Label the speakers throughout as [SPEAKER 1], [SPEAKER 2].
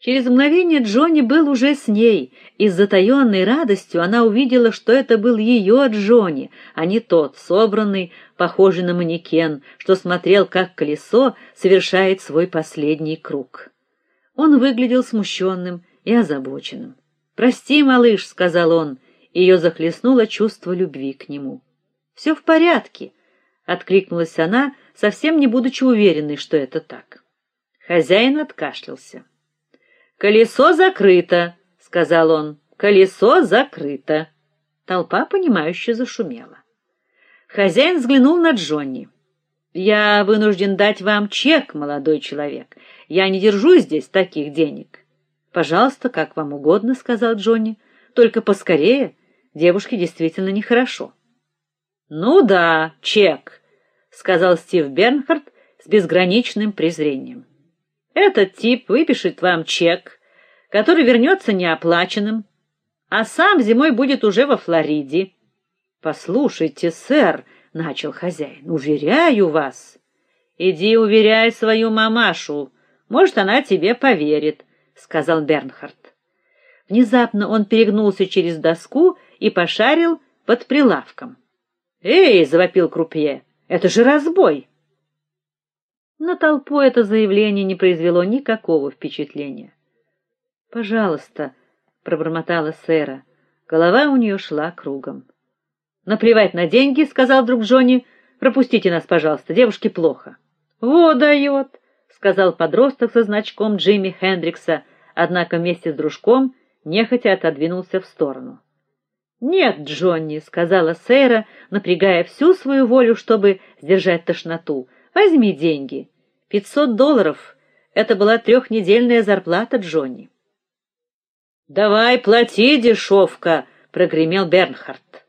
[SPEAKER 1] Через мгновение Джонни был уже с ней, и с затаенной радостью она увидела, что это был ее Джонни, а не тот, собранный, похожий на манекен, что смотрел, как колесо совершает свой последний круг. Он выглядел смущенным и озабоченным. "Прости, малыш", сказал он. Ее захлестнуло чувство любви к нему. «Все в порядке", откликнулась она, совсем не будучи уверенной, что это так. Хозяин откашлялся. Колесо закрыто, сказал он. Колесо закрыто. Толпа понимающе зашумела. Хозяин взглянул на Джонни. Я вынужден дать вам чек, молодой человек. Я не держу здесь таких денег. Пожалуйста, как вам угодно, сказал Джонни. Только поскорее, девушке действительно нехорошо. Ну да, чек, сказал Стив Бернхард с безграничным презрением. Этот тип выпишет вам чек, который вернется неоплаченным, а сам зимой будет уже во Флориде. Послушайте, сэр, начал хозяин. Уверяю вас. Иди уверяй свою мамашу. Может, она тебе поверит, сказал Бернхард. Внезапно он перегнулся через доску и пошарил под прилавком. "Эй!" завопил крупье. "Это же разбой!" На толпу это заявление не произвело никакого впечатления. "Пожалуйста", пробормотала Сэра. Голова у нее шла кругом. "Наплевать на деньги", сказал друг Джонни. "Пропустите нас, пожалуйста, девушке плохо". "Во дает», — сказал подросток со значком Джимми Хендрикса, однако вместе с дружком нехотя отодвинулся в сторону. "Нет, Джонни", сказала Сэра, напрягая всю свою волю, чтобы сдержать тошноту. Возьми деньги. Пятьсот долларов это была трехнедельная зарплата Джонни. Давай, плати, дешевка, прогремел Бернхард.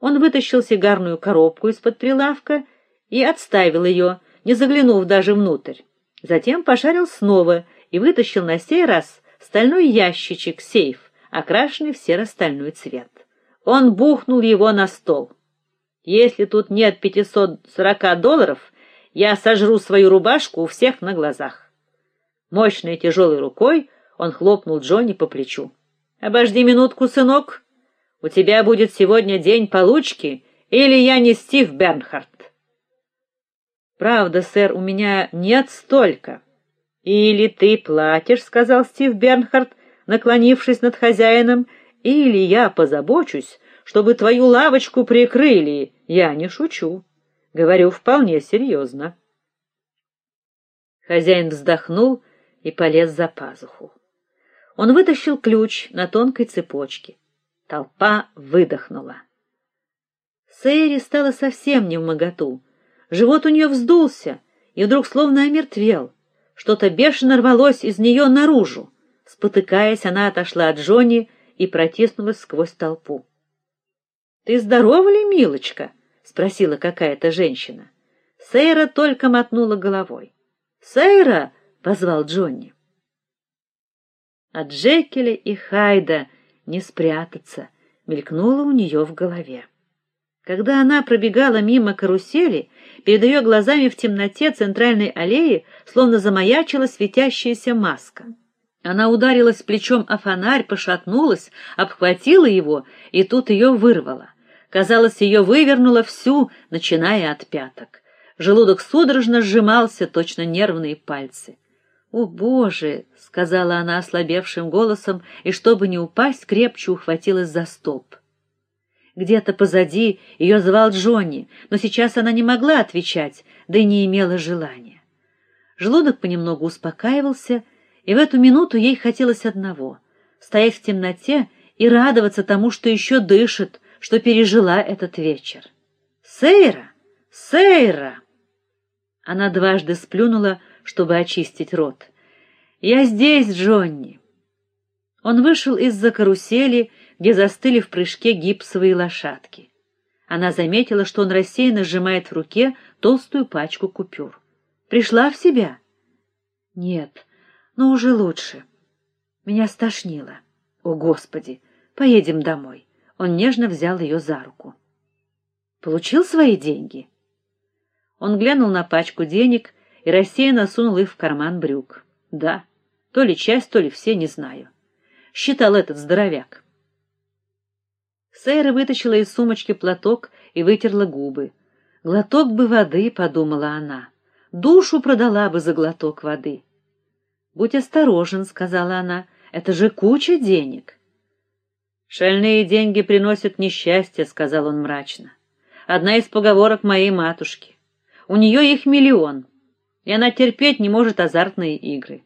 [SPEAKER 1] Он вытащил сигарную коробку из-под прилавка и отставил ее, не заглянув даже внутрь. Затем пошарил снова и вытащил на сей раз стальной ящичек сейф, окрашенный в серо-стальной цвет. Он бухнул его на стол. Если тут нет пятисот сорока долларов, я сожру свою рубашку у всех на глазах. Мощной тяжелой рукой он хлопнул Джонни по плечу. Обожди минутку, сынок. У тебя будет сегодня день получки, или я не Стив Бернхард. Правда, сэр, у меня нет столько. Или ты платишь, сказал Стив Бернхард, наклонившись над хозяином, или я позабочусь, чтобы твою лавочку прикрыли. Я не шучу. Говорю вполне серьезно. Хозяин вздохнул и полез за пазуху. Он вытащил ключ на тонкой цепочке. Толпа выдохнула. Сэри стало совсем не в моготу. Живот у нее вздулся и вдруг словно омертвел. Что-то бешено рвалось из нее наружу. Спотыкаясь, она отошла от Джонни и протиснулась сквозь толпу. Ты здорова ли, милочка? Спросила какая-то женщина. Сейра только мотнула головой. "Сейра!" позвал Джонни. От Джекеля и Хайда не спрятаться, мелькнуло у нее в голове. Когда она пробегала мимо карусели, перед ее глазами в темноте центральной аллеи словно замаячила светящаяся маска. Она ударилась плечом о фонарь, пошатнулась, обхватила его, и тут ее вырвало. Казалось, ее вывернуло всю, начиная от пяток. Желудок судорожно сжимался, точно нервные пальцы. "О, боже", сказала она ослабевшим голосом, и чтобы не упасть, крепче ухватилась за столб. Где-то позади ее звал Джонни, но сейчас она не могла отвечать, да и не имела желания. Желудок понемногу успокаивался, и в эту минуту ей хотелось одного стоять в темноте и радоваться тому, что еще дышит, что пережила этот вечер. Сейра, Сейра. Она дважды сплюнула, чтобы очистить рот. Я здесь, Джонни. Он вышел из-за карусели, где застыли в прыжке гипсовые лошадки. Она заметила, что он рассеянно сжимает в руке толстую пачку купюр. Пришла в себя? Нет, но уже лучше. Меня стошнило. О, господи, поедем домой. Он нежно взял ее за руку. Получил свои деньги. Он глянул на пачку денег и рассеянно сунул их в карман брюк. Да, То ли часть, то ли все, не знаю. Считал этот здоровяк. Сейра вытащила из сумочки платок и вытерла губы. Глоток бы воды, подумала она. Душу продала бы за глоток воды. Будь осторожен, сказала она. Это же куча денег. Шальные деньги приносят несчастье, сказал он мрачно. Одна из поговорок моей матушки. У нее их миллион, и она терпеть не может азартные игры.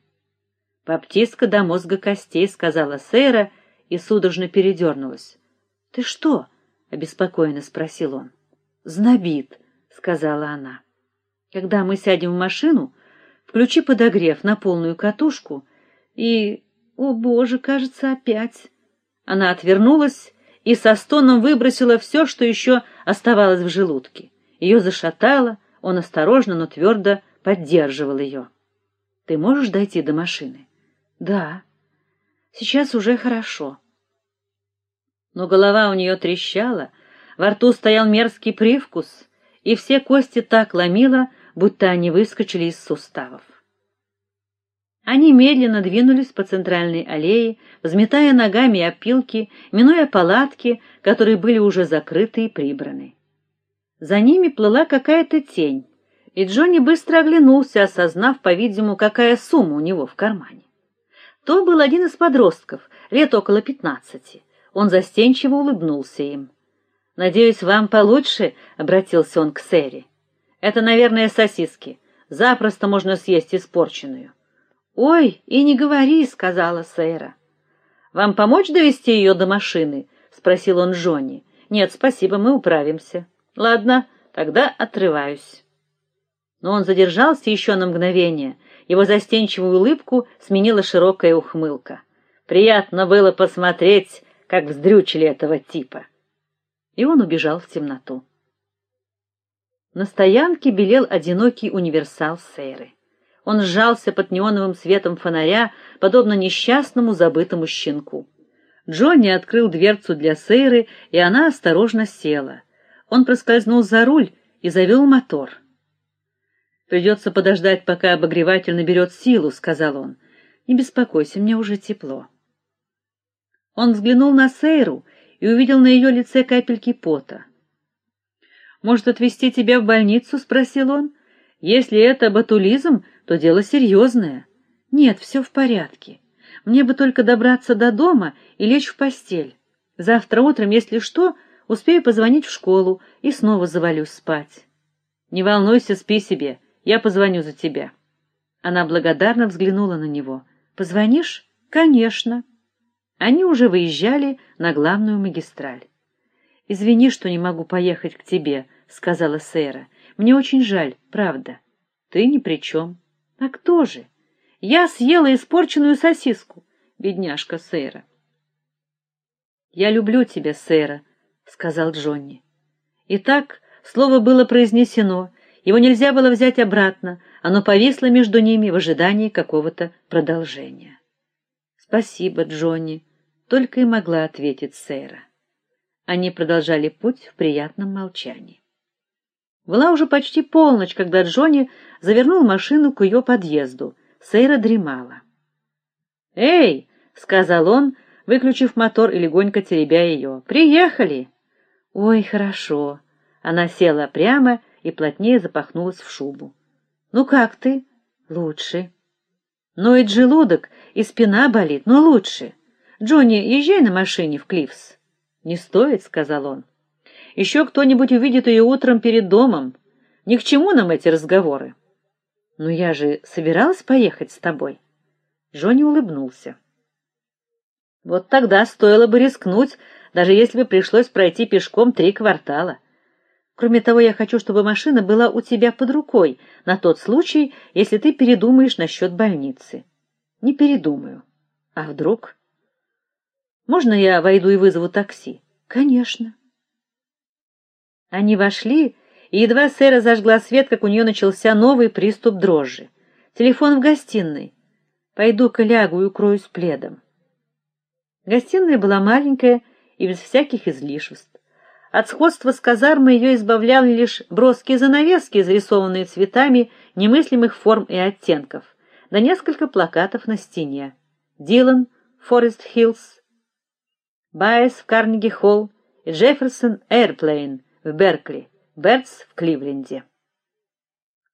[SPEAKER 1] Баптистка до мозга костей, сказала Сейра и судорожно передернулась. Ты что? обеспокоенно спросил он. Знобит, сказала она. Когда мы сядем в машину, включи подогрев на полную катушку и, о, боже, кажется, опять. Она отвернулась и со стоном выбросила все, что еще оставалось в желудке. Ее зашатало, он осторожно, но твердо поддерживал ее. Ты можешь дойти до машины? Да. Сейчас уже хорошо. Но голова у нее трещала, во рту стоял мерзкий привкус, и все кости так ломило, будто они выскочили из суставов. Они медленно двинулись по центральной аллее, взметая ногами опилки, минуя палатки, которые были уже закрыты и прибраны. За ними плыла какая-то тень, и Джонни быстро оглянулся, осознав, по-видимому, какая сумма у него в кармане. То был один из подростков, лет около пятнадцати. Он застенчиво улыбнулся им. Надеюсь, вам получше, обратился он к Сэри. Это, наверное, сосиски. Запросто можно съесть испорченную. Ой, и не говори, сказала Сэра. Вам помочь довести ее до машины? спросил он Джонни. Нет, спасибо, мы управимся. Ладно, тогда отрываюсь. Но он задержался еще на мгновение. Его застенчивую улыбку сменила широкая ухмылка. Приятно было посмотреть, как вздрючили этого типа и он убежал в темноту. На стоянке белел одинокий универсал Сейры. Он сжался под неоновым светом фонаря, подобно несчастному забытому щенку. Джонни открыл дверцу для Сейры, и она осторожно села. Он проскользнул за руль и завел мотор. Придется подождать, пока обогреватель наберет силу, сказал он. Не беспокойся, мне уже тепло. Он взглянул на Сейру и увидел на ее лице капельки пота. Может, отвезти тебя в больницу, спросил он. Если это ботулизм, то дело серьезное. Нет, все в порядке. Мне бы только добраться до дома и лечь в постель. Завтра утром, если что, успею позвонить в школу и снова завалюсь спать. Не волнуйся, спи себе. Я позвоню за тебя. Она благодарно взглянула на него. Позвонишь? Конечно. Они уже выезжали на главную магистраль. Извини, что не могу поехать к тебе, сказала Сэра. Мне очень жаль, правда. Ты ни при чем. А кто же? Я съела испорченную сосиску, бедняжка Сэра. Я люблю тебя, Сэра, сказал Джонни. И так слово было произнесено, его нельзя было взять обратно, оно повисло между ними в ожидании какого-то продолжения. Спасибо, Джонни, только и могла ответить Сейра. Они продолжали путь в приятном молчании. Была уже почти полночь, когда Джонни завернул машину к ее подъезду. Сейра дремала. "Эй", сказал он, выключив мотор и легонько теребя ее. "Приехали". "Ой, хорошо". Она села прямо и плотнее запахнулась в шубу. "Ну как ты?" "Лучше". "Ну и желудок, и спина болит, но лучше". Джонни, езжай на машине в Клифс. Не стоит, сказал он. Еще кто-нибудь увидит ее утром перед домом. Ни к чему нам эти разговоры. Но я же собиралась поехать с тобой. Джонни улыбнулся. Вот тогда стоило бы рискнуть, даже если бы пришлось пройти пешком три квартала. Кроме того, я хочу, чтобы машина была у тебя под рукой на тот случай, если ты передумаешь насчет больницы. Не передумаю. А вдруг можно я войду и вызову такси? Конечно. Они вошли, и едва Сэра зажгла свет, как у нее начался новый приступ дрожи. Телефон в гостиной. Пойду-ка лягу и укроюсь пледом. Гостиная была маленькая и без всяких излишеств. От сходства с казармой ее избавляли лишь броские занавески, изрисованные цветами немыслимых форм и оттенков. да несколько плакатов на стене. Дилан, Форест Хиллс, Баэз в Карнеги-холл и Jefferson Airplane в Беркли, Byrds в Кливленде.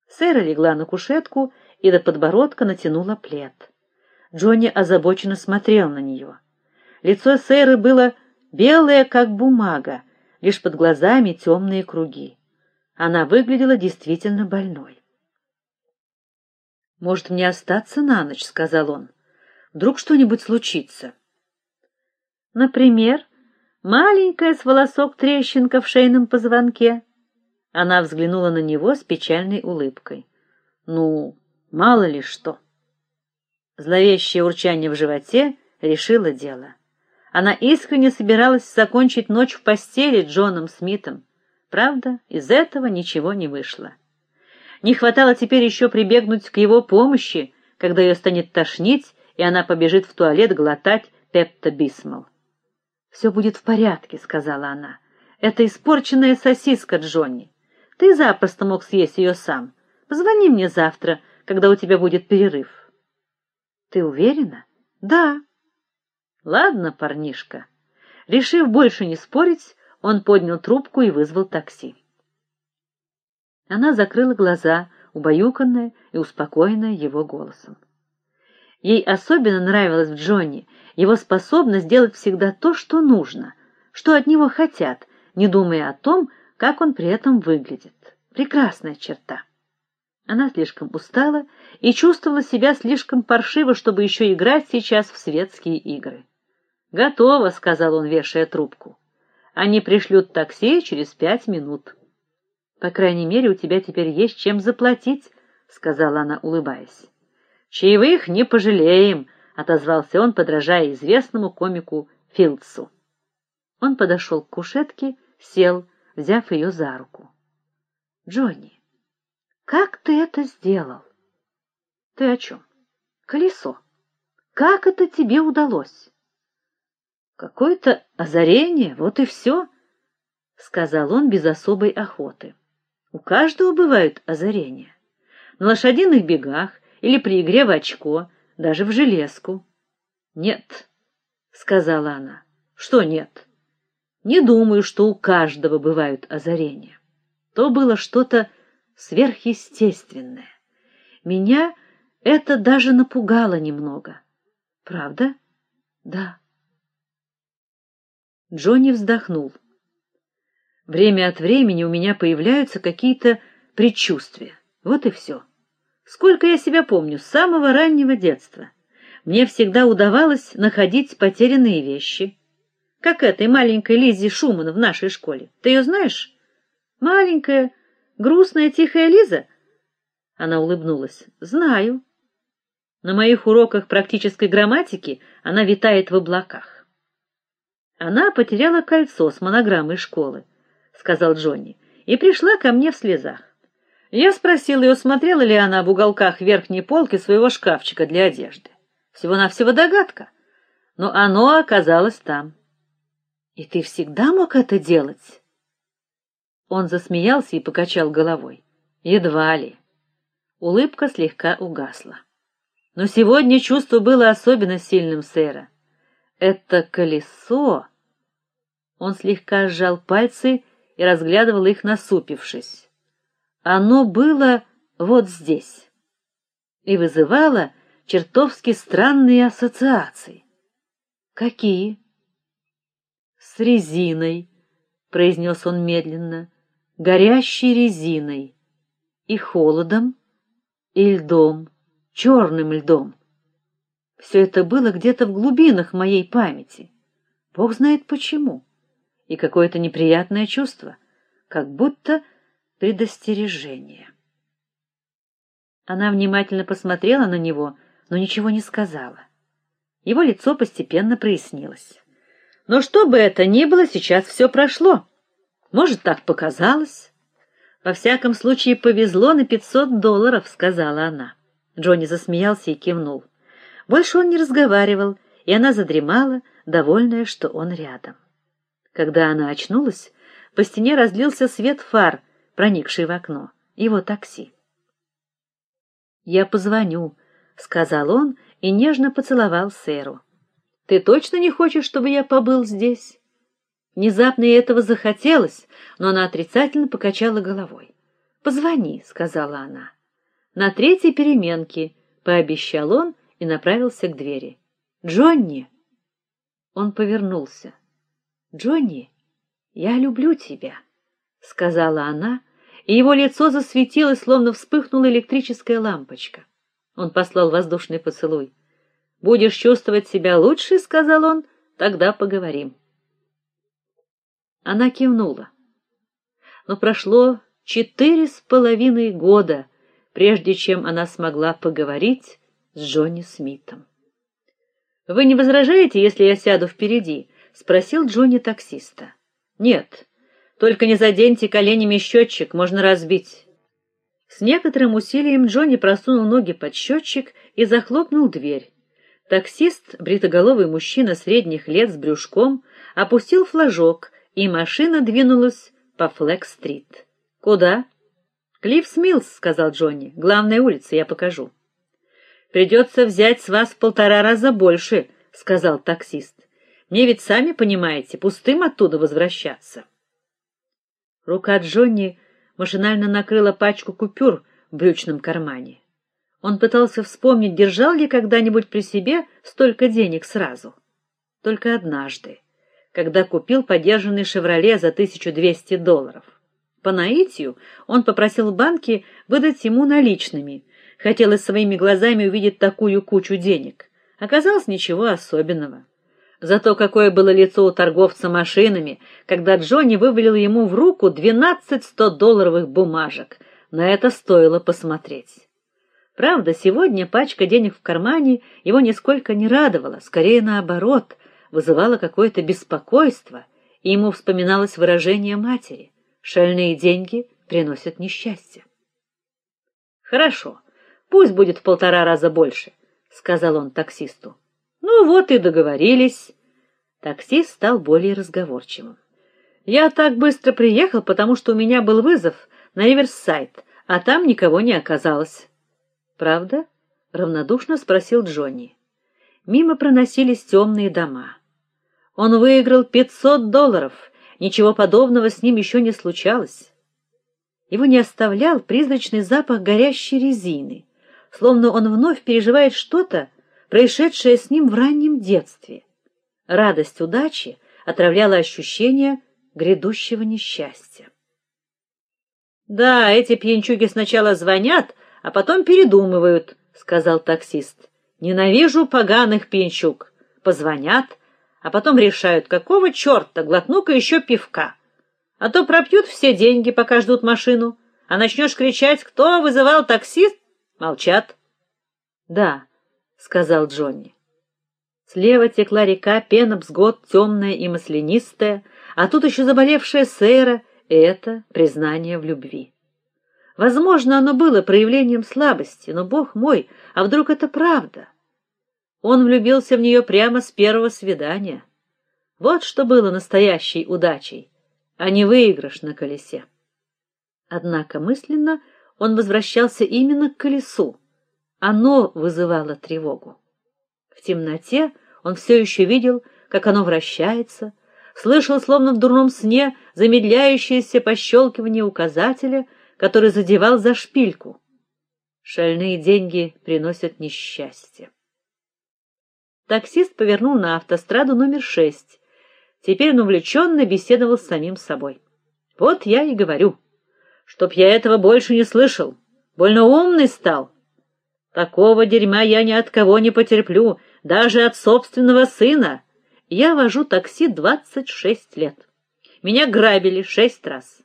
[SPEAKER 1] Сэра легла на кушетку и до подбородка натянула плед. Джонни озабоченно смотрел на нее. Лицо Сэры было белое, как бумага, лишь под глазами темные круги. Она выглядела действительно больной. Может, мне остаться на ночь, сказал он. Вдруг что-нибудь случится. Например, маленькая с волосок трещинка в шейном позвонке. Она взглянула на него с печальной улыбкой. Ну, мало ли что. Зловещее урчание в животе решило дело. Она искренне собиралась закончить ночь в постели Джоном Смитом. Правда, из этого ничего не вышло. Не хватало теперь еще прибегнуть к его помощи, когда ее станет тошнить, и она побежит в туалет глотать пептобисмол. «Все будет в порядке, сказала она. Это испорченная сосиска, Джонни. Ты запросто мог съесть ее сам. Позвони мне завтра, когда у тебя будет перерыв. Ты уверена? Да. Ладно, парнишка. Решив больше не спорить, он поднял трубку и вызвал такси. Она закрыла глаза, убаюканная и успокоенная его голосом. Ей особенно нравилось в Джонни его способность делать всегда то, что нужно, что от него хотят, не думая о том, как он при этом выглядит. Прекрасная черта. Она слишком устала и чувствовала себя слишком паршиво, чтобы еще играть сейчас в светские игры. "Готово", сказал он, вешая трубку. "Они пришлют такси через пять минут". По крайней мере, у тебя теперь есть чем заплатить, сказала она, улыбаясь. Чаевых не пожалеем, отозвался он, подражая известному комику Филдсу. Он подошел к кушетке, сел, взяв ее за руку. Джонни, как ты это сделал? Ты о чем? Колесо. Как это тебе удалось? Какое-то озарение, вот и все, — сказал он без особой охоты. У каждого бывают озарения. На лошадиных бегах или при игре в очко, даже в железку. Нет, сказала она. Что нет? Не думаю, что у каждого бывают озарения. То было что-то сверхъестественное. Меня это даже напугало немного. Правда? Да. Джонни вздохнул. Время от времени у меня появляются какие-то предчувствия. Вот и все. Сколько я себя помню с самого раннего детства. Мне всегда удавалось находить потерянные вещи. Как этой маленькой Лизе Шуман в нашей школе. Ты ее знаешь? Маленькая, грустная, тихая Лиза. Она улыбнулась. Знаю. На моих уроках практической грамматики она витает в облаках. Она потеряла кольцо с монограммой школы сказал Джонни, и пришла ко мне в слезах. Я спросил ее, смотрела ли она в уголках верхней полки своего шкафчика для одежды. Всего-навсего догадка, но оно оказалось там. И ты всегда мог это делать? Он засмеялся и покачал головой. Едва ли. Улыбка слегка угасла. Но сегодня чувство было особенно сильным, сэра. Это колесо. Он слегка сжал пальцы и разглядывал их, насупившись. Оно было вот здесь и вызывало чертовски странные ассоциации. Какие? С резиной, произнес он медленно, горящей резиной, и холодом, и льдом, черным льдом. Все это было где-то в глубинах моей памяти. Бог знает почему и какое-то неприятное чувство, как будто предостережение. Она внимательно посмотрела на него, но ничего не сказала. Его лицо постепенно прояснилось. Но что бы это ни было, сейчас все прошло. Может, так показалось. Во всяком случае, повезло на пятьсот долларов, сказала она. Джонни засмеялся и кивнул. Больше он не разговаривал, и она задремала, довольная, что он рядом. Когда она очнулась, по стене разлился свет фар, проникший в окно. Его такси. Я позвоню, сказал он и нежно поцеловал Сэру. Ты точно не хочешь, чтобы я побыл здесь? Внезапно ей этого захотелось, но она отрицательно покачала головой. "Позвони", сказала она. На третьей переменке пообещал он и направился к двери. "Джонни!" Он повернулся. "Джонни, я люблю тебя", сказала она, и его лицо засветилось, словно вспыхнула электрическая лампочка. Он послал воздушный поцелуй. Будешь чувствовать себя лучше, сказал он, тогда поговорим. Она кивнула. Но прошло четыре с половиной года, прежде чем она смогла поговорить с Джонни Смитом. Вы не возражаете, если я сяду впереди? спросил Джонни таксиста. Нет. Только не заденьте коленями счетчик, можно разбить. С некоторым усилием Джонни просунул ноги под счетчик и захлопнул дверь. Таксист, бритоголовый мужчина средних лет с брюшком, опустил флажок, и машина двинулась по Флэк-стрит. Куда? Клиффс Миллс, сказал Джонни. Главная улица, я покажу. Придется взять с вас в полтора раза больше, сказал таксист. Мне ведь сами понимаете, пустым оттуда возвращаться. Рука Джонни машинально накрыла пачку купюр в брючном кармане. Он пытался вспомнить, держал ли когда-нибудь при себе столько денег сразу. Только однажды, когда купил подержанный «Шевроле» за 1200 долларов. По наитию он попросил в банке выдать ему наличными. Хотелось своими глазами увидеть такую кучу денег. Оказалось ничего особенного. Зато какое было лицо у торговца машинами, когда Джонни вывалил ему в руку 12 100-долларовых бумажек. На это стоило посмотреть. Правда, сегодня пачка денег в кармане его нисколько не радовала, скорее наоборот, вызывала какое-то беспокойство, и ему вспоминалось выражение матери: "Шальные деньги приносят несчастье". Хорошо. Пусть будет в полтора раза больше, сказал он таксисту. Ну вот и договорились. Таксист стал более разговорчивым. Я так быстро приехал, потому что у меня был вызов на Риверсайд, а там никого не оказалось. Правда? равнодушно спросил Джонни. Мимо проносились темные дома. Он выиграл 500 долларов. Ничего подобного с ним еще не случалось. Его не оставлял призрачный запах горящей резины, словно он вновь переживает что-то, происшедшее с ним в раннем детстве. Радость удачи отравляла ощущение грядущего несчастья. Да, эти пьянчуги сначала звонят, а потом передумывают, сказал таксист. Ненавижу поганых пьянчуг. Позвонят, а потом решают, какого черта глотну-ка еще пивка. А то пропьют все деньги, пока ждут машину, а начнешь кричать: "Кто вызывал таксист?" молчат. "Да", сказал Джонни. Слева текла река Пенопсгот, темная и маслянистая, а тут еще заболевшая Сейра, и это признание в любви. Возможно, оно было проявлением слабости, но бог мой, а вдруг это правда? Он влюбился в нее прямо с первого свидания. Вот что было настоящей удачей, а не выигрыш на колесе. Однако мысленно он возвращался именно к колесу. Оно вызывало тревогу. В темноте он все еще видел, как оно вращается, слышал словно в дурном сне замедляющееся пощелкивание указателя который задевал за шпильку. Шальные деньги приносят несчастье. Таксист повернул на автостраду номер шесть. Теперь он увлеченно беседовал с самим собой. Вот я и говорю, чтоб я этого больше не слышал. Больно умный стал. Такого дерьма я ни от кого не потерплю, даже от собственного сына. Я вожу такси двадцать шесть лет. Меня грабили шесть раз.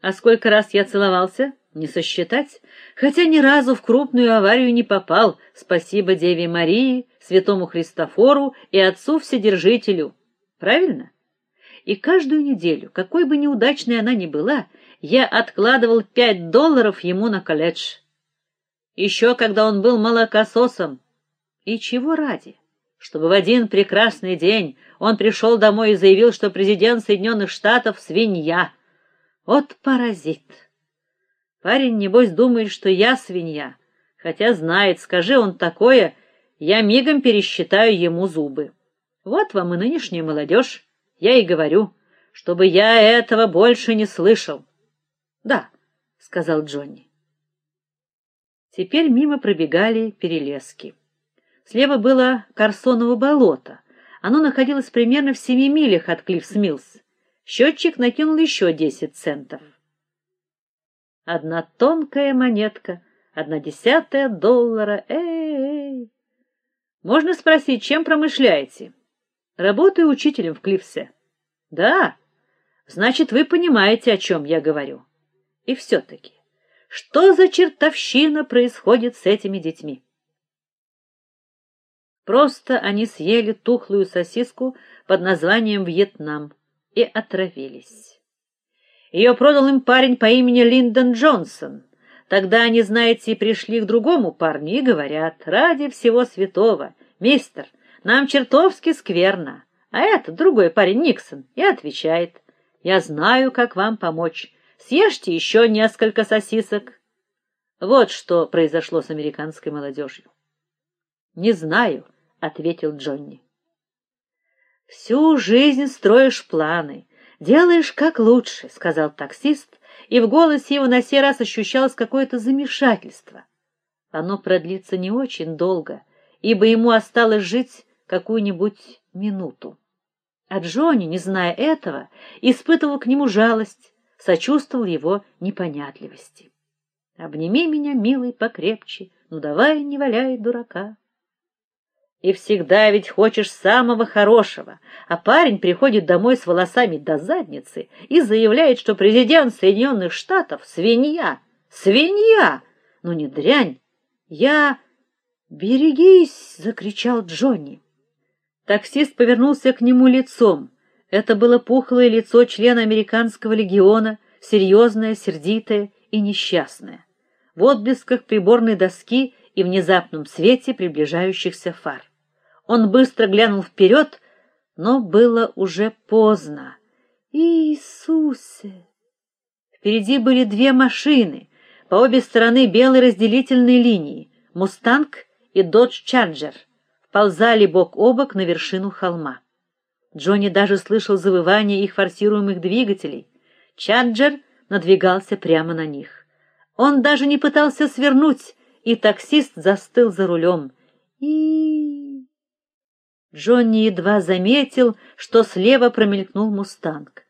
[SPEAKER 1] А сколько раз я целовался, не сосчитать, хотя ни разу в крупную аварию не попал. Спасибо Деве Марии, Святому Христофору и Отцу Вседержителю. Правильно? И каждую неделю, какой бы неудачной она ни была, я откладывал пять долларов ему на колледж. Еще когда он был молокососом. И чего ради? Чтобы в один прекрасный день он пришел домой и заявил, что президент Соединенных Штатов свинья. Вот паразит. Парень небось думает, что я свинья, Хотя знает, скажи он такое, я мигом пересчитаю ему зубы. Вот вам и нынешняя молодежь. Я и говорю, чтобы я этого больше не слышал. Да, сказал Джонни. Теперь мимо пробегали перелески. Слева было Карсоново болото. Оно находилось примерно в семи милях от Клиффс-Миллс. Счетчик накинул еще десять центов. Одна тонкая монетка, одна десятая доллара. Эй! Можно спросить, чем промышляете? Работаю учителем в Клифсе. Да. Значит, вы понимаете, о чем я говорю. И все таки что за чертовщина происходит с этими детьми? Просто они съели тухлую сосиску под названием Вьетнам и отравились. Ее продал им парень по имени Линдон Джонсон. Тогда они, знаете, пришли к другому парню и говорят: "Ради всего святого, мистер, нам чертовски скверно". А этот другой парень Никсон и отвечает: "Я знаю, как вам помочь. Съешьте еще несколько сосисок". Вот что произошло с американской молодежью. Не знаю, ответил Джонни. Всю жизнь строишь планы, делаешь как лучше, сказал таксист, и в голосе его на сей раз ощущалось какое-то замешательство. Оно продлится не очень долго, ибо ему осталось жить какую-нибудь минуту. А Джонни, не зная этого, испытывал к нему жалость, сочувствовал его непонятливости. Обними меня, милый, покрепче, ну давай, не валяй дурака. И всегда ведь хочешь самого хорошего, а парень приходит домой с волосами до задницы и заявляет, что президент Соединенных Штатов свинья. Свинья! Ну не дрянь. Я Берегись, закричал Джонни. Таксист повернулся к нему лицом. Это было пухлое лицо члена американского легиона, серьезное, сердитое и несчастное. В отблесках приборной доски и внезапном свете приближающихся фар. Он быстро глянул вперед, но было уже поздно. Иисусе! Впереди были две машины, по обе стороны белой разделительной линии: Мустанг и Додж Чарджер, вползали бок о бок на вершину холма. Джонни даже слышал завывание их форсируемых двигателей. Чарджер надвигался прямо на них. Он даже не пытался свернуть, и таксист застыл за рулем. И Джонни едва заметил, что слева промелькнул мустанг.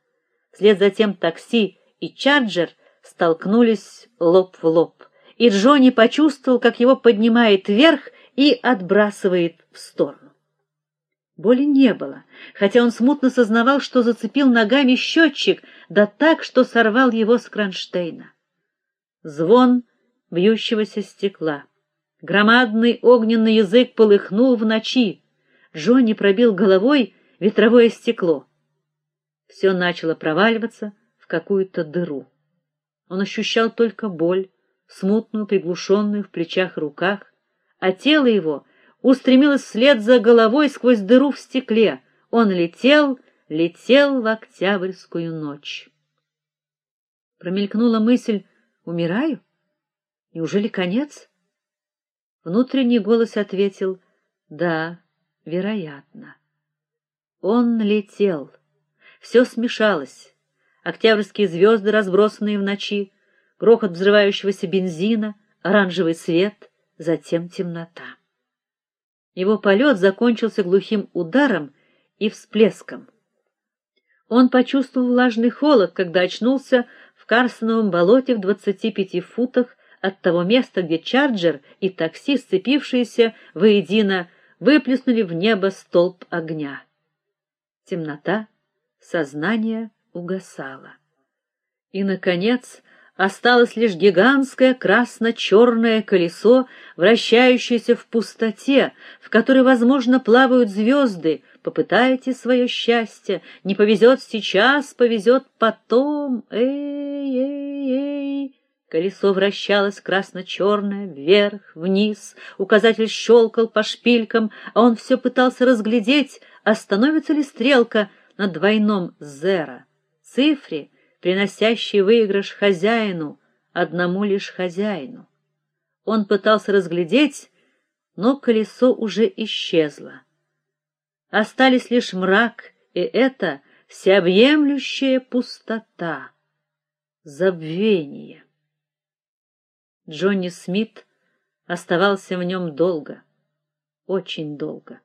[SPEAKER 1] Вслед за тем такси и Чарджер столкнулись лоб в лоб, и Джонни почувствовал, как его поднимает вверх и отбрасывает в сторону. Боли не было, хотя он смутно сознавал, что зацепил ногами счетчик, да так, что сорвал его с кронштейна. Звон бьющегося стекла. Громадный огненный язык полыхнул в ночи, Джонни пробил головой ветровое стекло. Все начало проваливаться в какую-то дыру. Он ощущал только боль, смутную, приглушенную в плечах руках, а тело его устремилось вслед за головой сквозь дыру в стекле. Он летел, летел в октябрьскую ночь. Промелькнула мысль: умираю? Неужели конец? Внутренний голос ответил: да, Вероятно. Он летел. Все смешалось. Октябрьские звезды, разбросанные в ночи, грохот взрывающегося бензина, оранжевый свет, затем темнота. Его полет закончился глухим ударом и всплеском. Он почувствовал влажный холод, когда очнулся в Карсоновом болоте в двадцати пяти футах от того места, где Чарджер и такси, сцепившиеся воедино, выплеснули в небо столб огня. Темнота, сознание угасало. И наконец осталось лишь гигантское красно черное колесо, вращающееся в пустоте, в которой, возможно, плавают звезды. Попытайте свое счастье, не повезет сейчас, повезет потом. Эй-эй-эй. Колесо вращалось красно-черное, вверх, вниз, указатель щелкал по шпилькам, а он все пытался разглядеть, остановится ли стрелка на двойном зеро, цифре, приносящей выигрыш хозяину, одному лишь хозяину. Он пытался разглядеть, но колесо уже исчезло. Остались лишь мрак и эта всеобъемлющая пустота, забвение. Джонни Смит оставался в нем долго, очень долго.